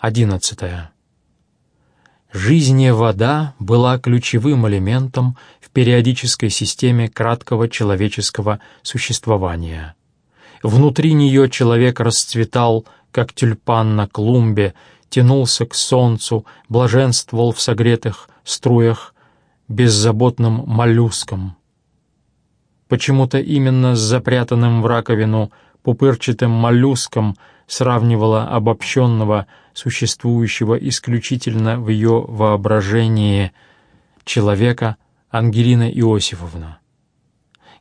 11. Жизнь вода была ключевым элементом в периодической системе краткого человеческого существования. Внутри нее человек расцветал, как тюльпан на клумбе, тянулся к солнцу, блаженствовал в согретых струях беззаботным моллюском. Почему-то именно с запрятанным в раковину пупырчатым моллюском сравнивала обобщенного, существующего исключительно в ее воображении человека Ангелина Иосифовна.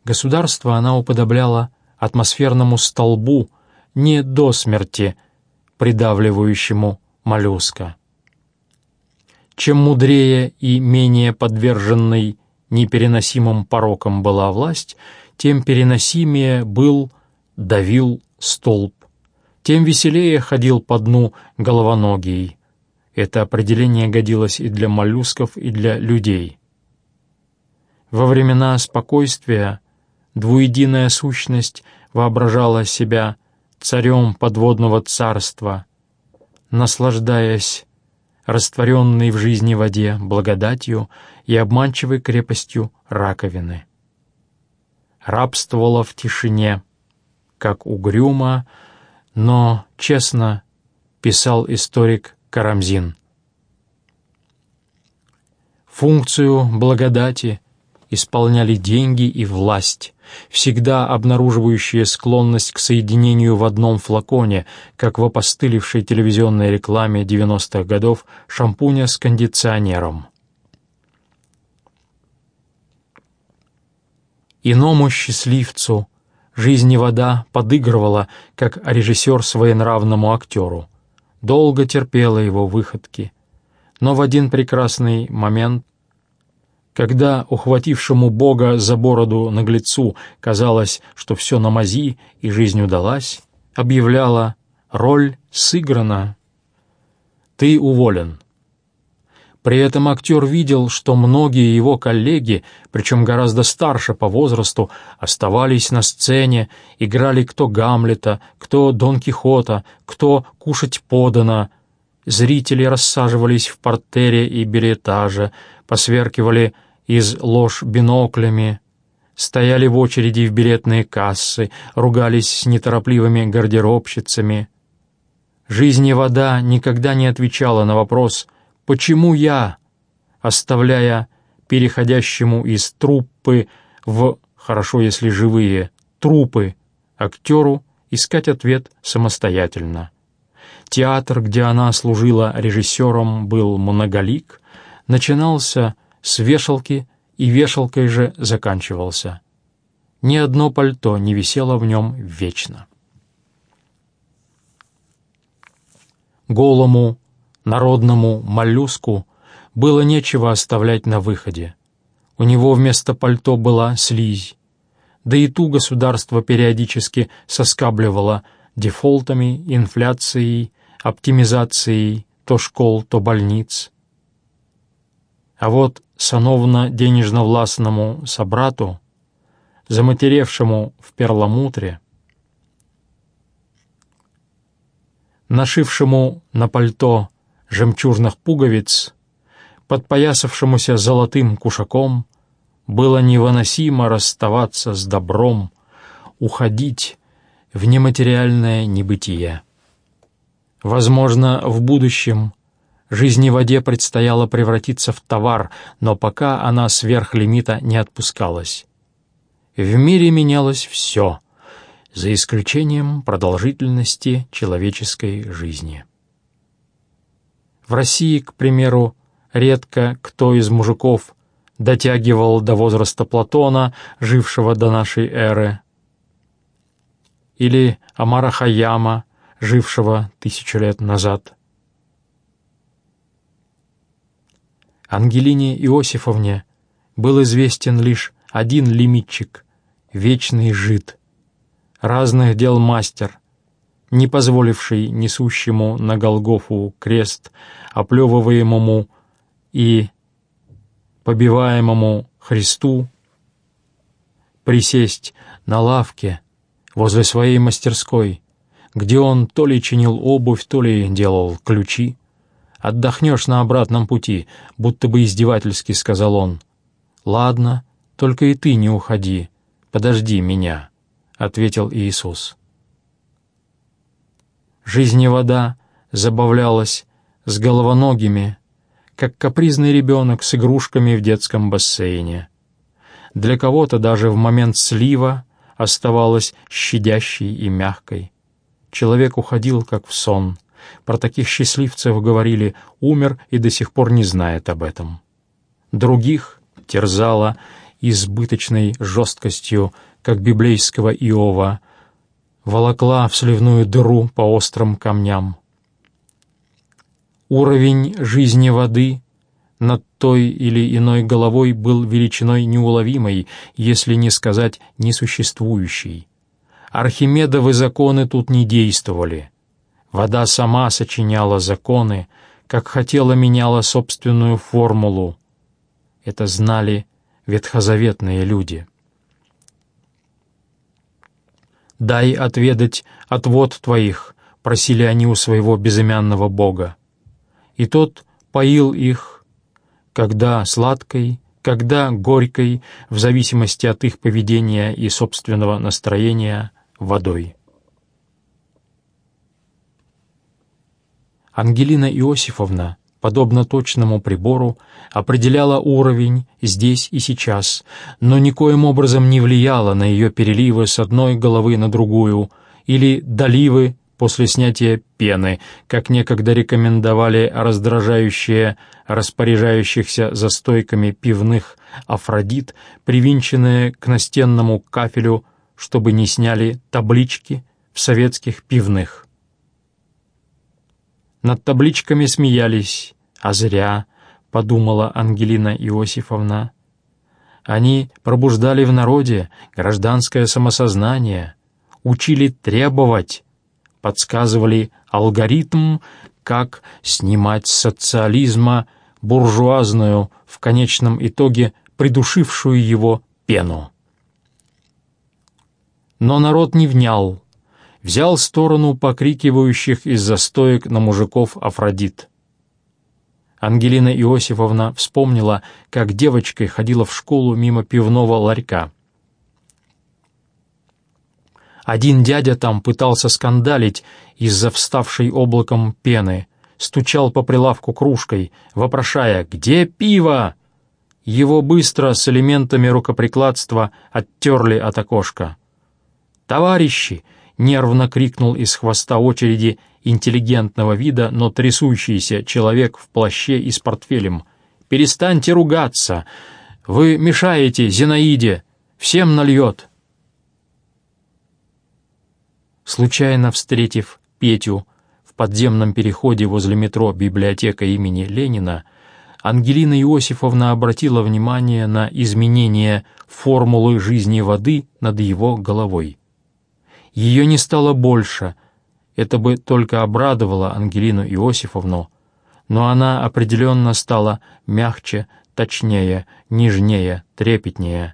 Государство она уподобляла атмосферному столбу не до смерти, придавливающему моллюска. Чем мудрее и менее подверженной непереносимым порокам была власть, тем переносимее был, давил столб, тем веселее ходил по дну головоногий. Это определение годилось и для моллюсков, и для людей. Во времена спокойствия двуединая сущность воображала себя царем подводного царства, наслаждаясь растворенной в жизни воде благодатью и обманчивой крепостью раковины. Рабствовала в тишине, как угрюмо, но честно писал историк Карамзин. Функцию благодати исполняли деньги и власть, всегда обнаруживающие склонность к соединению в одном флаконе, как в опостылевшей телевизионной рекламе 90-х годов шампуня с кондиционером. Иному счастливцу жизнь и вода подыгрывала, как режиссер своенравному актеру. Долго терпела его выходки. Но в один прекрасный момент когда ухватившему Бога за бороду наглецу казалось, что все на мази и жизнь удалась, объявляла «роль сыграна». «Ты уволен». При этом актер видел, что многие его коллеги, причем гораздо старше по возрасту, оставались на сцене, играли кто Гамлета, кто Дон Кихота, кто «Кушать подано». Зрители рассаживались в портере и билетаже, посверкивали из лож биноклями, стояли в очереди в билетные кассы, ругались с неторопливыми гардеробщицами. Жизнь и вода никогда не отвечала на вопрос «Почему я?», оставляя переходящему из труппы в, хорошо если живые, трупы, актеру искать ответ самостоятельно. Театр, где она служила режиссером, был многолик, начинался с вешалки и вешалкой же заканчивался. Ни одно пальто не висело в нем вечно. Голому, народному моллюску было нечего оставлять на выходе. У него вместо пальто была слизь, да и ту государство периодически соскабливало дефолтами, инфляцией, оптимизацией то школ, то больниц. А вот сановно-денежно-властному собрату, заматеревшему в перламутре, нашившему на пальто жемчужных пуговиц, подпоясавшемуся золотым кушаком, было невыносимо расставаться с добром, уходить в нематериальное небытие. Возможно, в будущем Жизни воде предстояло превратиться в товар, но пока она сверх лимита не отпускалась. В мире менялось все, за исключением продолжительности человеческой жизни. В России, к примеру, редко кто из мужиков дотягивал до возраста Платона, жившего до нашей эры, или Амара Хаяма, жившего тысячу лет назад. Ангелине Иосифовне был известен лишь один лимитчик — вечный жид, разных дел мастер, не позволивший несущему на Голгофу крест, оплевываемому и побиваемому Христу, присесть на лавке возле своей мастерской, где он то ли чинил обувь, то ли делал ключи. «Отдохнешь на обратном пути», будто бы издевательски сказал он. «Ладно, только и ты не уходи, подожди меня», — ответил Иисус. Жизнь-вода забавлялась с головоногими, как капризный ребенок с игрушками в детском бассейне. Для кого-то даже в момент слива оставалась щадящей и мягкой. Человек уходил, как в сон. Про таких счастливцев говорили «умер и до сих пор не знает об этом». Других терзала избыточной жесткостью, как библейского Иова, волокла в сливную дыру по острым камням. Уровень жизни воды над той или иной головой был величиной неуловимой, если не сказать несуществующей. Архимедовы законы тут не действовали. Вода сама сочиняла законы, как хотела меняла собственную формулу. Это знали ветхозаветные люди. «Дай отведать отвод твоих», — просили они у своего безымянного бога. И тот поил их, когда сладкой, когда горькой, в зависимости от их поведения и собственного настроения, водой. Ангелина Иосифовна, подобно точному прибору, определяла уровень здесь и сейчас, но никоим образом не влияла на ее переливы с одной головы на другую или доливы после снятия пены, как некогда рекомендовали раздражающие распоряжающихся за стойками пивных Афродит, привинченные к настенному кафелю чтобы не сняли таблички в советских пивных. Над табличками смеялись, а зря, — подумала Ангелина Иосифовна. Они пробуждали в народе гражданское самосознание, учили требовать, подсказывали алгоритм, как снимать с социализма буржуазную, в конечном итоге придушившую его пену. Но народ не внял, взял сторону покрикивающих из-за стоек на мужиков Афродит. Ангелина Иосифовна вспомнила, как девочкой ходила в школу мимо пивного ларька. Один дядя там пытался скандалить из-за вставшей облаком пены, стучал по прилавку кружкой, вопрошая «Где пиво?». Его быстро с элементами рукоприкладства оттерли от окошка. «Товарищи!» — нервно крикнул из хвоста очереди интеллигентного вида, но трясущийся человек в плаще и с портфелем. «Перестаньте ругаться! Вы мешаете Зинаиде! Всем нальет!» Случайно встретив Петю в подземном переходе возле метро «Библиотека имени Ленина», Ангелина Иосифовна обратила внимание на изменение формулы жизни воды над его головой. Ее не стало больше. Это бы только обрадовало Ангелину Иосифовну, но она определенно стала мягче, точнее, нежнее, трепетнее.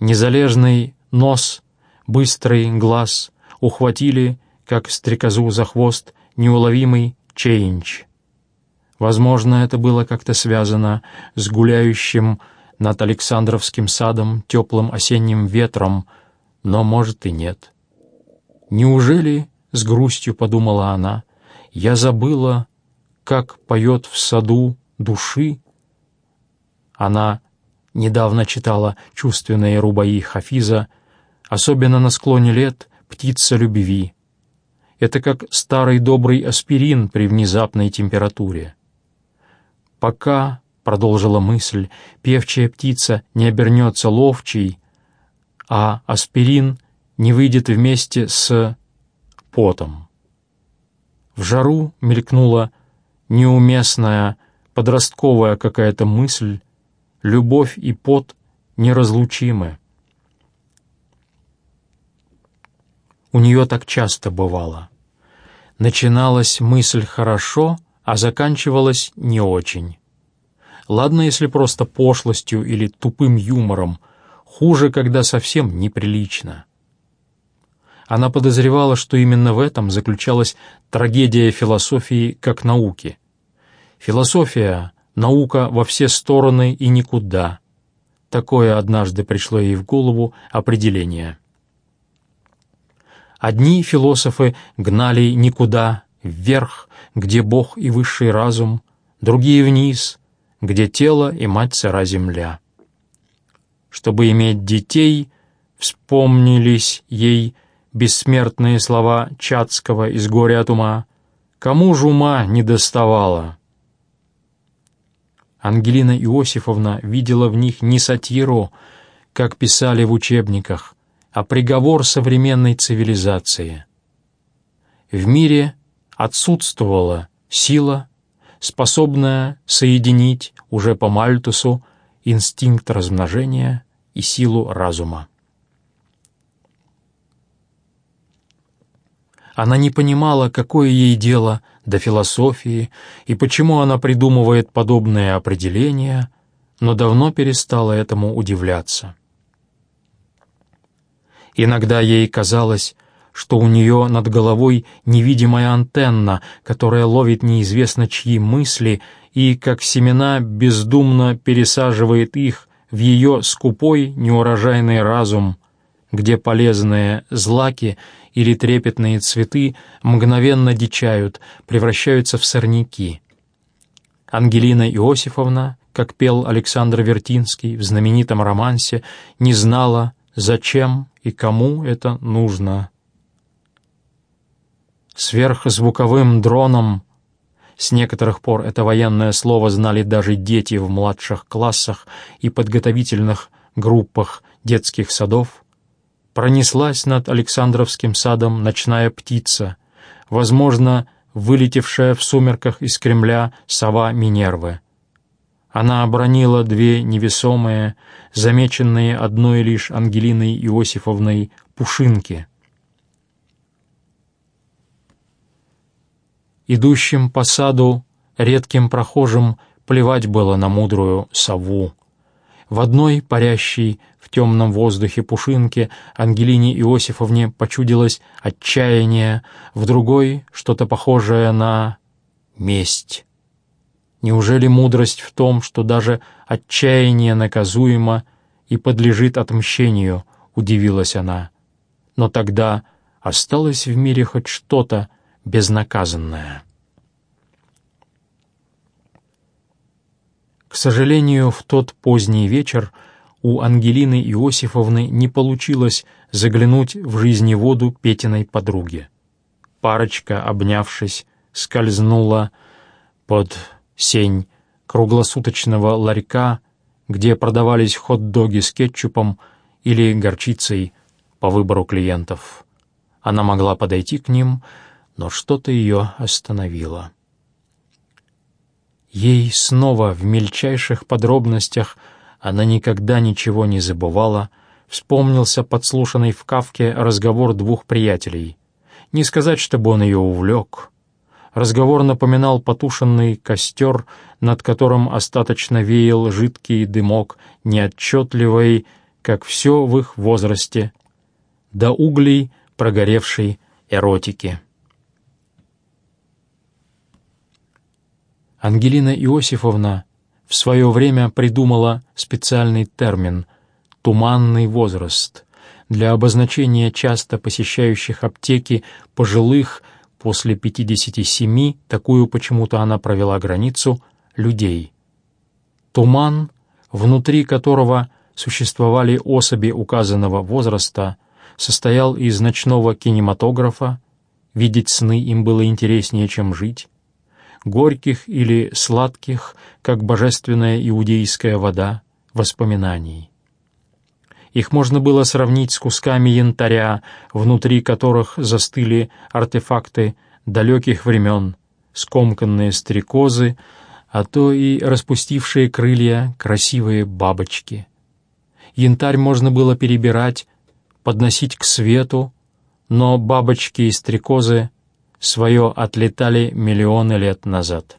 Незалежный нос, быстрый глаз ухватили, как стрекозу за хвост, неуловимый чейндж. Возможно, это было как-то связано с гуляющим над Александровским садом теплым осенним ветром, но, может, и нет. Неужели, — с грустью подумала она, — я забыла, как поет в саду души? Она недавно читала чувственные рубаи Хафиза, особенно на склоне лет «Птица любви». Это как старый добрый аспирин при внезапной температуре. Пока, — продолжила мысль, — певчая птица не обернется ловчей, а аспирин не выйдет вместе с потом. В жару мелькнула неуместная подростковая какая-то мысль, любовь и пот неразлучимы. У нее так часто бывало. Начиналась мысль хорошо, а заканчивалась не очень. Ладно, если просто пошлостью или тупым юмором — Хуже, когда совсем неприлично. Она подозревала, что именно в этом заключалась трагедия философии как науки. Философия — наука во все стороны и никуда. Такое однажды пришло ей в голову определение. Одни философы гнали никуда, вверх, где Бог и высший разум, другие вниз, где тело и мать сыра земля. Чтобы иметь детей, вспомнились ей бессмертные слова Чацкого из «Горя от ума», «Кому ж ума не доставало?» Ангелина Иосифовна видела в них не сатиру, как писали в учебниках, а приговор современной цивилизации. В мире отсутствовала сила, способная соединить уже по Мальтусу инстинкт размножения и силу разума. Она не понимала, какое ей дело до философии и почему она придумывает подобные определения, но давно перестала этому удивляться. Иногда ей казалось, что у нее над головой невидимая антенна, которая ловит неизвестно чьи мысли и, как семена, бездумно пересаживает их в ее скупой, неурожайный разум, где полезные злаки или трепетные цветы мгновенно дичают, превращаются в сорняки. Ангелина Иосифовна, как пел Александр Вертинский в знаменитом романсе, не знала, зачем и кому это нужно. Сверхзвуковым дроном с некоторых пор это военное слово знали даже дети в младших классах и подготовительных группах детских садов, пронеслась над Александровским садом ночная птица, возможно, вылетевшая в сумерках из Кремля сова Минервы. Она обронила две невесомые, замеченные одной лишь Ангелиной Иосифовной, пушинки. Идущим по саду редким прохожим плевать было на мудрую сову. В одной парящей в темном воздухе пушинке Ангелине Иосифовне почудилось отчаяние, в другой — что-то похожее на месть. Неужели мудрость в том, что даже отчаяние наказуемо и подлежит отмщению, удивилась она. Но тогда осталось в мире хоть что-то безнаказанное. К сожалению, в тот поздний вечер у Ангелины Иосифовны не получилось заглянуть в жизневоду Петиной подруги. Парочка, обнявшись, скользнула под сень круглосуточного ларька, где продавались хот-доги с кетчупом или горчицей по выбору клиентов. Она могла подойти к ним, но что-то ее остановило. Ей снова в мельчайших подробностях она никогда ничего не забывала, вспомнился подслушанный в Кавке разговор двух приятелей. Не сказать, чтобы он ее увлек. Разговор напоминал потушенный костер, над которым остаточно веял жидкий дымок, неотчетливый, как все в их возрасте, до углей прогоревшей эротики. Ангелина Иосифовна в свое время придумала специальный термин «туманный возраст» для обозначения часто посещающих аптеки пожилых после 57, такую почему-то она провела границу, людей. Туман, внутри которого существовали особи указанного возраста, состоял из ночного кинематографа, видеть сны им было интереснее, чем жить, горьких или сладких, как божественная иудейская вода, воспоминаний. Их можно было сравнить с кусками янтаря, внутри которых застыли артефакты далеких времен, скомканные стрекозы, а то и распустившие крылья красивые бабочки. Янтарь можно было перебирать, подносить к свету, но бабочки и стрекозы свое отлетали миллионы лет назад.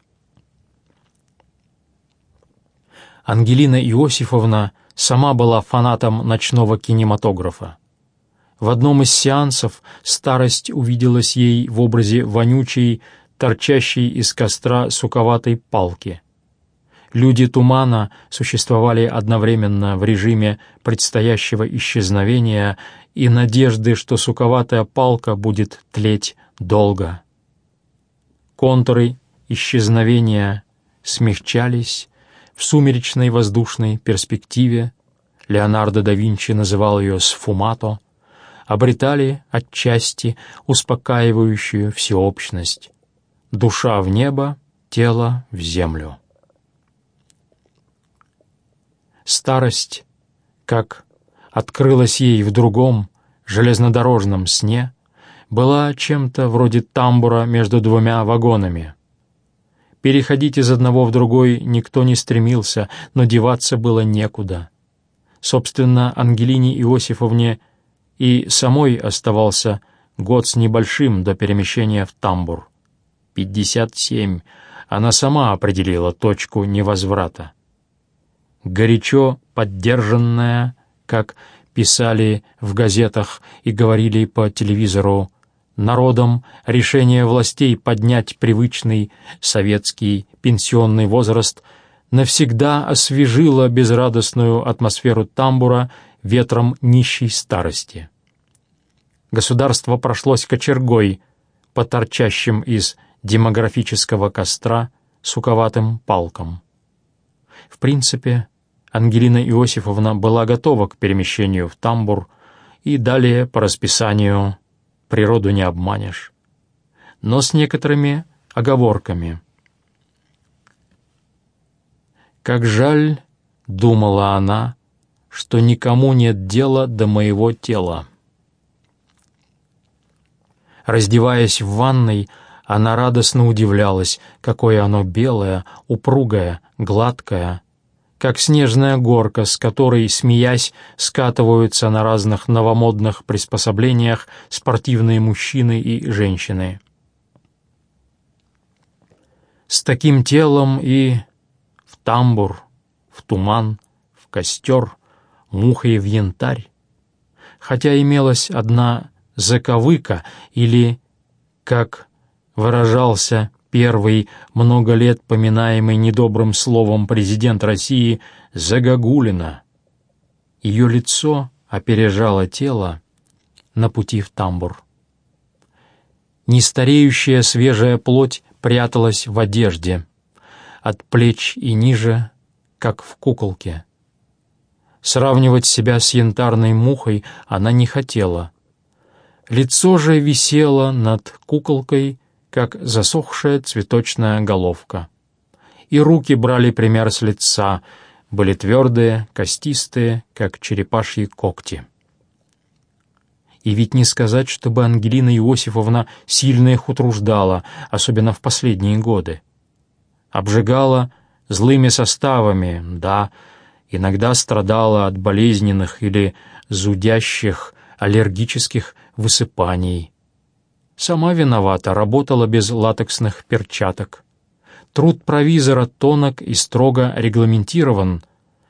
Ангелина Иосифовна сама была фанатом ночного кинематографа. В одном из сеансов старость увиделась ей в образе вонючей, торчащей из костра суковатой палки. Люди тумана существовали одновременно в режиме предстоящего исчезновения и надежды, что суковатая палка будет тлеть долго. Контуры исчезновения смягчались в сумеречной воздушной перспективе, Леонардо да Винчи называл ее «сфумато», обретали отчасти успокаивающую всеобщность. Душа в небо, тело в землю. Старость, как открылась ей в другом, железнодорожном сне, была чем-то вроде тамбура между двумя вагонами. Переходить из одного в другой никто не стремился, но деваться было некуда. Собственно, Ангелине Иосифовне и самой оставался год с небольшим до перемещения в тамбур. Пятьдесят семь. Она сама определила точку невозврата. Горячо поддержанная, как писали в газетах и говорили по телевизору, народом решение властей поднять привычный советский пенсионный возраст навсегда освежило безрадостную атмосферу тамбура ветром нищей старости. Государство прошлось кочергой по торчащим из демографического костра суковатым палкам. В принципе, Ангелина Иосифовна была готова к перемещению в тамбур и далее по расписанию природу не обманешь, но с некоторыми оговорками. Как жаль, думала она, что никому нет дела до моего тела. Раздеваясь в ванной, она радостно удивлялась, какое оно белое, упругое, гладкое, как снежная горка, с которой, смеясь, скатываются на разных новомодных приспособлениях спортивные мужчины и женщины. С таким телом и в тамбур, в туман, в костер, мухой в янтарь. Хотя имелась одна заковыка или, как выражался первый, много лет поминаемый недобрым словом президент России, Загогулина. Ее лицо опережало тело на пути в тамбур. Нестареющая свежая плоть пряталась в одежде, от плеч и ниже, как в куколке. Сравнивать себя с янтарной мухой она не хотела. Лицо же висело над куколкой, как засохшая цветочная головка. И руки брали пример с лица, были твердые, костистые, как черепашьи когти. И ведь не сказать, чтобы Ангелина Иосифовна сильно их утруждала, особенно в последние годы. Обжигала злыми составами, да, иногда страдала от болезненных или зудящих аллергических высыпаний, Сама виновата, работала без латексных перчаток. Труд провизора тонок и строго регламентирован,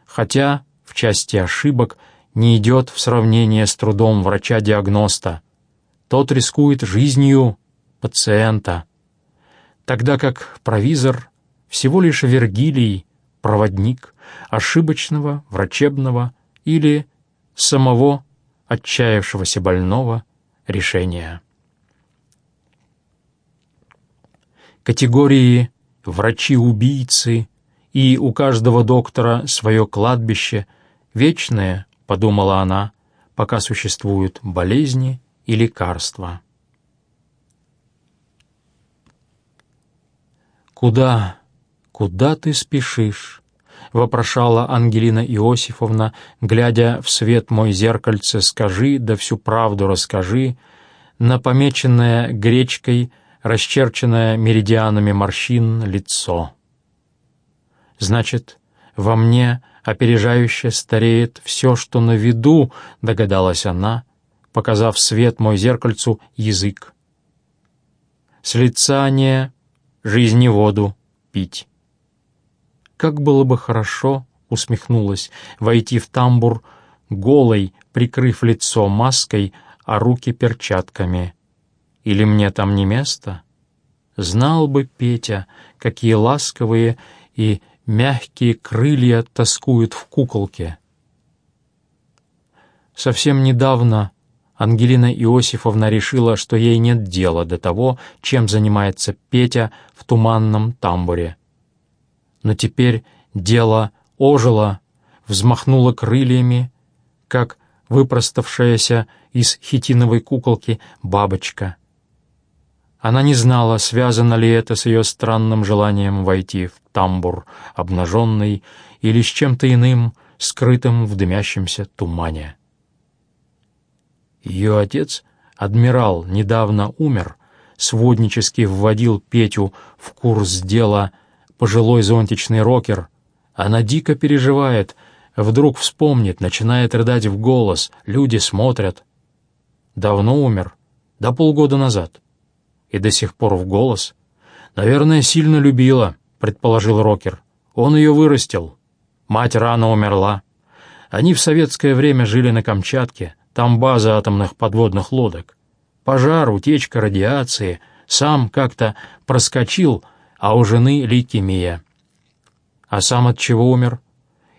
хотя в части ошибок не идет в сравнение с трудом врача-диагноста. Тот рискует жизнью пациента, тогда как провизор всего лишь Вергилий, проводник ошибочного врачебного или самого отчаявшегося больного решения. Категории «врачи-убийцы» и «у каждого доктора свое кладбище» вечное, подумала она, пока существуют болезни и лекарства. «Куда, куда ты спешишь?» — вопрошала Ангелина Иосифовна, глядя в свет мой зеркальце «Скажи, да всю правду расскажи», на помеченное гречкой расчерченное меридианами морщин лицо. Значит, во мне опережающе стареет все, что на виду, догадалась она, показав свет мой зеркальцу язык. С лица не жизни воду пить. Как было бы хорошо, усмехнулась, войти в тамбур голой, прикрыв лицо маской, а руки перчатками. Или мне там не место? Знал бы Петя, какие ласковые и мягкие крылья тоскуют в куколке. Совсем недавно Ангелина Иосифовна решила, что ей нет дела до того, чем занимается Петя в туманном тамбуре. Но теперь дело ожило, взмахнуло крыльями, как выпроставшаяся из хитиновой куколки бабочка. Она не знала, связано ли это с ее странным желанием войти в тамбур, обнаженный, или с чем-то иным, скрытым в дымящемся тумане. Ее отец, адмирал, недавно умер, своднически вводил Петю в курс дела пожилой зонтичный рокер. Она дико переживает, вдруг вспомнит, начинает рыдать в голос, люди смотрят. Давно умер, до полгода назад и до сих пор в голос. «Наверное, сильно любила», — предположил Рокер. «Он ее вырастил. Мать рано умерла. Они в советское время жили на Камчатке, там база атомных подводных лодок. Пожар, утечка, радиации. Сам как-то проскочил, а у жены лейкемия. А сам от чего умер?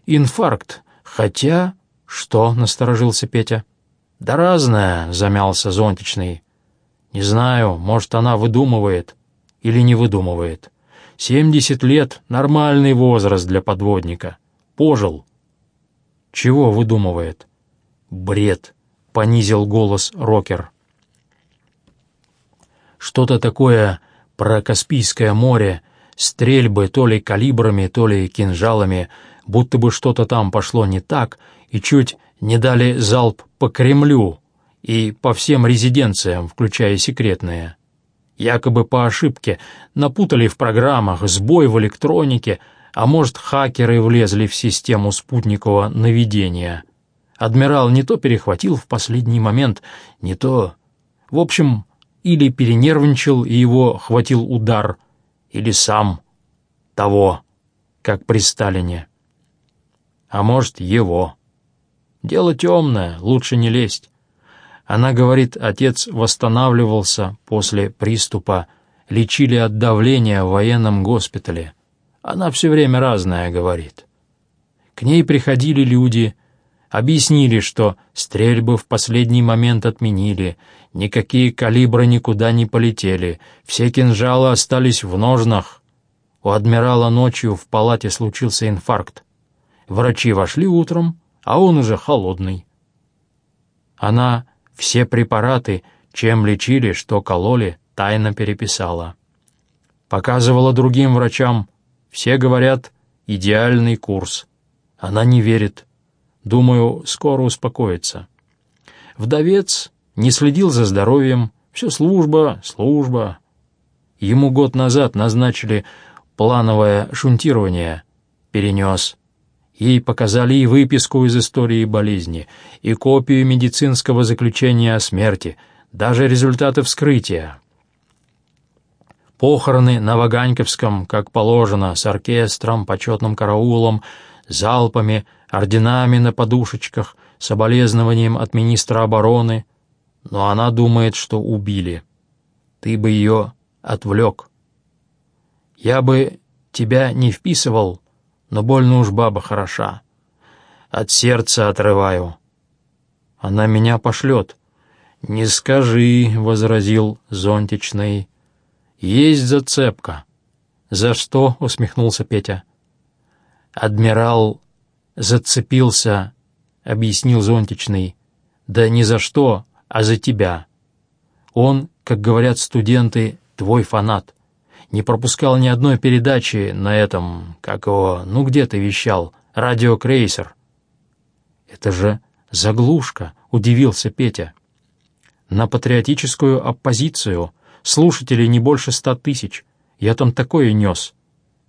Инфаркт. Хотя... Что? — насторожился Петя. Да разное, — замялся зонтичный. Не знаю, может, она выдумывает или не выдумывает. Семьдесят лет — нормальный возраст для подводника. Пожил. Чего выдумывает? Бред, — понизил голос Рокер. Что-то такое про Каспийское море, стрельбы то ли калибрами, то ли кинжалами, будто бы что-то там пошло не так, и чуть не дали залп по Кремлю, и по всем резиденциям, включая секретные. Якобы по ошибке напутали в программах, сбой в электронике, а может, хакеры влезли в систему спутникового наведения. Адмирал не то перехватил в последний момент, не то... В общем, или перенервничал и его хватил удар, или сам того, как при Сталине. А может, его. Дело темное, лучше не лезть. Она говорит, отец восстанавливался после приступа, лечили от давления в военном госпитале. Она все время разное говорит. К ней приходили люди, объяснили, что стрельбы в последний момент отменили, никакие калибры никуда не полетели, все кинжалы остались в ножнах. У адмирала ночью в палате случился инфаркт. Врачи вошли утром, а он уже холодный. Она все препараты, чем лечили, что кололи, тайно переписала. Показывала другим врачам. Все говорят, идеальный курс. Она не верит. Думаю, скоро успокоится. Вдовец не следил за здоровьем. Все служба, служба. Ему год назад назначили плановое шунтирование. Перенес. Ей показали и выписку из истории болезни, и копию медицинского заключения о смерти, даже результаты вскрытия. Похороны на Ваганьковском, как положено, с оркестром, почетным караулом, залпами, орденами на подушечках, соболезнованием от министра обороны. Но она думает, что убили. Ты бы ее отвлек. Я бы тебя не вписывал, но больно уж баба хороша. От сердца отрываю. Она меня пошлет. «Не скажи», — возразил зонтичный. «Есть зацепка». «За что?» — усмехнулся Петя. «Адмирал зацепился», — объяснил зонтичный. «Да не за что, а за тебя. Он, как говорят студенты, твой фанат не пропускал ни одной передачи на этом, как его, ну где ты вещал, радиокрейсер. Это же заглушка, удивился Петя. На патриотическую оппозицию слушателей не больше ста тысяч. Я там такое нес.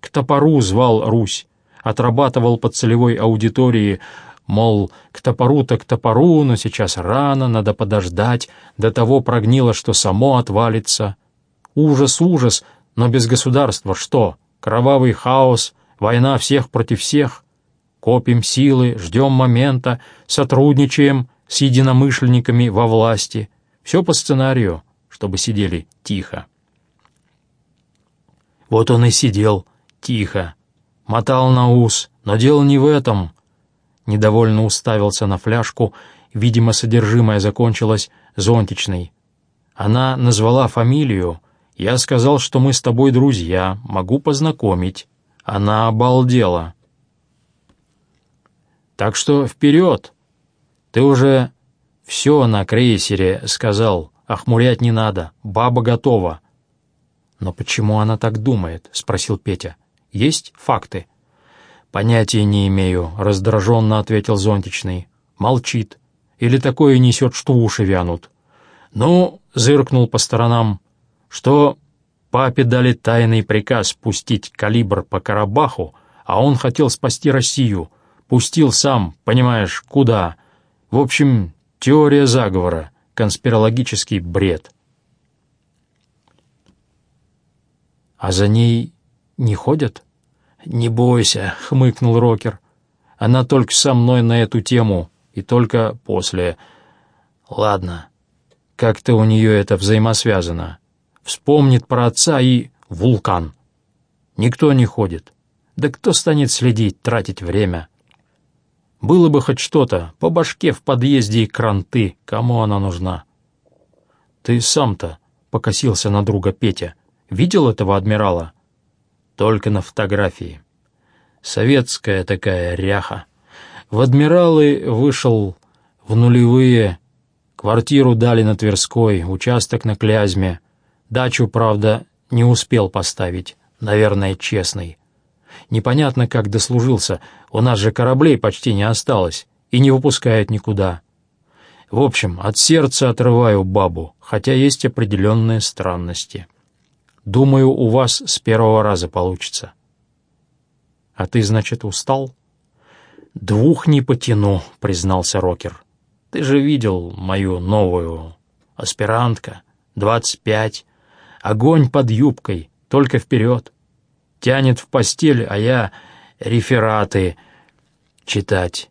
К топору звал Русь, отрабатывал по целевой аудитории, мол, к топору-то к топору, но сейчас рано, надо подождать, до того прогнило, что само отвалится. Ужас, ужас, но без государства что? Кровавый хаос, война всех против всех. Копим силы, ждем момента, сотрудничаем, с единомышленниками во власти. Все по сценарию, чтобы сидели тихо. Вот он и сидел тихо, мотал на ус, но дело не в этом. Недовольно уставился на фляжку, видимо, содержимое закончилось зонтичной. Она назвала фамилию, я сказал, что мы с тобой друзья, могу познакомить. Она обалдела. Так что вперед! Ты уже все на крейсере сказал, охмурять не надо, баба готова. Но почему она так думает? — спросил Петя. Есть факты? Понятия не имею, — раздраженно ответил зонтичный. Молчит. Или такое несет, что уши вянут. Ну, зыркнул по сторонам, что папе дали тайный приказ пустить калибр по Карабаху, а он хотел спасти Россию. Пустил сам, понимаешь, куда. В общем, теория заговора, конспирологический бред. А за ней не ходят? «Не бойся», — хмыкнул Рокер. «Она только со мной на эту тему, и только после. Ладно, как-то у нее это взаимосвязано вспомнит про отца и вулкан. Никто не ходит. Да кто станет следить, тратить время? Было бы хоть что-то, по башке в подъезде и кранты, кому она нужна? Ты сам-то покосился на друга Петя. Видел этого адмирала? Только на фотографии. Советская такая ряха. В адмиралы вышел в нулевые, квартиру дали на Тверской, участок на Клязьме — Дачу, правда, не успел поставить, наверное, честный. Непонятно, как дослужился, у нас же кораблей почти не осталось и не выпускает никуда. В общем, от сердца отрываю бабу, хотя есть определенные странности. Думаю, у вас с первого раза получится. А ты, значит, устал? Двух не потяну, признался Рокер. Ты же видел мою новую аспирантка, двадцать пять, Огонь под юбкой, только вперед. Тянет в постель, а я рефераты читать.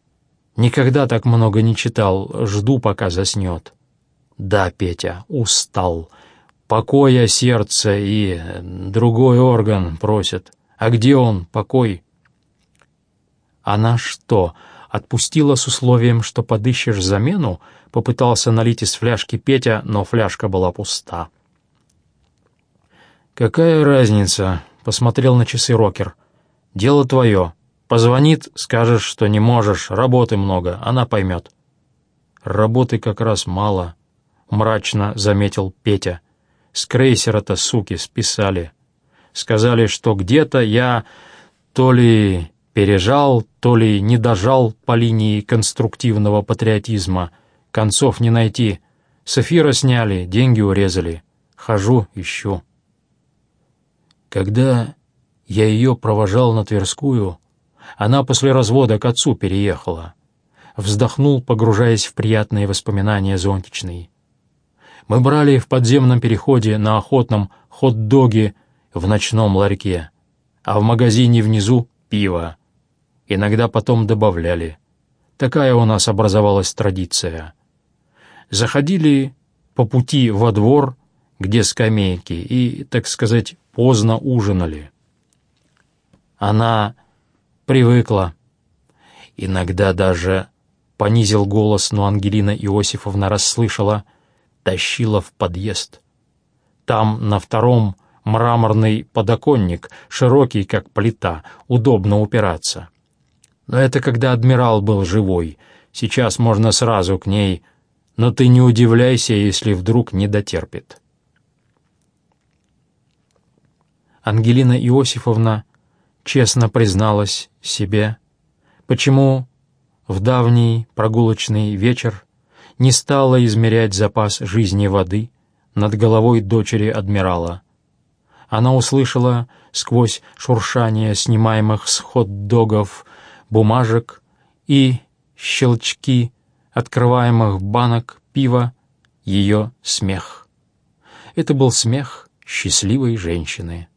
Никогда так много не читал, жду, пока заснет. Да, Петя, устал. Покоя сердце и другой орган просят. А где он, покой? Она что, отпустила с условием, что подыщешь замену? Попытался налить из фляжки Петя, но фляжка была пуста. «Какая разница?» — посмотрел на часы Рокер. «Дело твое. Позвонит, скажешь, что не можешь, работы много, она поймет». «Работы как раз мало», — мрачно заметил Петя. «С крейсера-то, суки, списали. Сказали, что где-то я то ли пережал, то ли не дожал по линии конструктивного патриотизма. Концов не найти. С эфира сняли, деньги урезали. Хожу, ищу». Когда я ее провожал на Тверскую, она после развода к отцу переехала. Вздохнул, погружаясь в приятные воспоминания зонтичные. Мы брали в подземном переходе на охотном хот-доги в ночном ларьке, а в магазине внизу — пиво. Иногда потом добавляли. Такая у нас образовалась традиция. Заходили по пути во двор, где скамейки, и, так сказать, поздно ужинали. Она привыкла. Иногда даже понизил голос, но Ангелина Иосифовна расслышала, тащила в подъезд. Там, на втором, мраморный подоконник, широкий, как плита, удобно упираться. Но это когда адмирал был живой. Сейчас можно сразу к ней, но ты не удивляйся, если вдруг не дотерпит. Ангелина Иосифовна честно призналась себе, почему в давний прогулочный вечер не стала измерять запас жизни воды над головой дочери адмирала. Она услышала сквозь шуршание снимаемых с хот-догов бумажек и щелчки открываемых банок пива ее смех. Это был смех счастливой женщины.